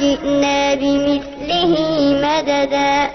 جئنا بمثله مددا.